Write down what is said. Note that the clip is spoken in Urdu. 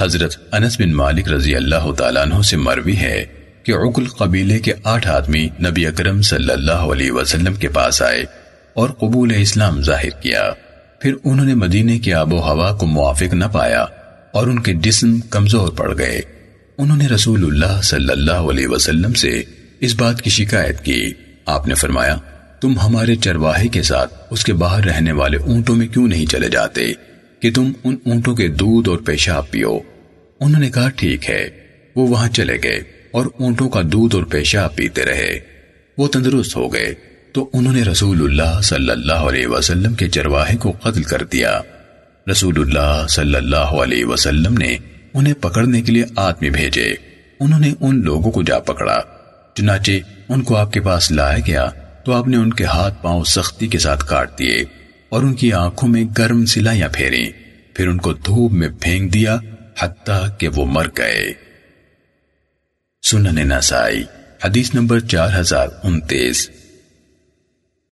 حضرت انس بن مالک رضی اللہ تعالیٰ عنہ سے مروی ہے کہ عقل قبیلے کے آٹھ آدمی نبی اکرم صلی اللہ علیہ وسلم کے پاس آئے اور قبول اسلام ظاہر کیا۔ پھر انہوں نے مدینے کی آب و ہوا کو موافق نہ پایا اور ان کے جسم کمزور پڑ گئے۔ انہوں نے رسول اللہ صلی اللہ علیہ وسلم سے اس بات کی شکایت کی۔ آپ نے فرمایا، تم ہمارے چرواہے کے ساتھ اس کے باہر رہنے والے اونٹوں میں کیوں نہیں چلے جاتے؟ کہ تم ان اونٹوں کے دودھ اور پیشاب پیو۔ انہوں نے کہا، ٹھیک ہے۔ وہ وہاں چلے گئے اور اونٹوں کا دودھ اور پیشاب پیتے رہے۔ وہ تندرست ہو گئے۔ تو انہوں نے رسول اللہ صلی اللہ علیہ وسلم کے چرواہے کو قتل کر دیا۔ رسول اللہ صلی اللہ علیہ وسلم نے انہیں پکڑنے کے لیے آدمی بھیجے۔ انہوں نے ان لوگوں کو جا پکڑا۔ چنانچہ ان کو آپ کے پاس لایا گیا تو آپ نے ان کے ہاتھ پاؤں سختی کے ساتھ کاٹ دیے۔ اور ان کی آنکھوں میں گرم سلائیاں پھیری پھر ان کو دھوپ میں پھینک دیا، حتیٰ کہ وہ مر گئے۔ سنن نسائی، حدیث نمبر چار ہزار انتیس۔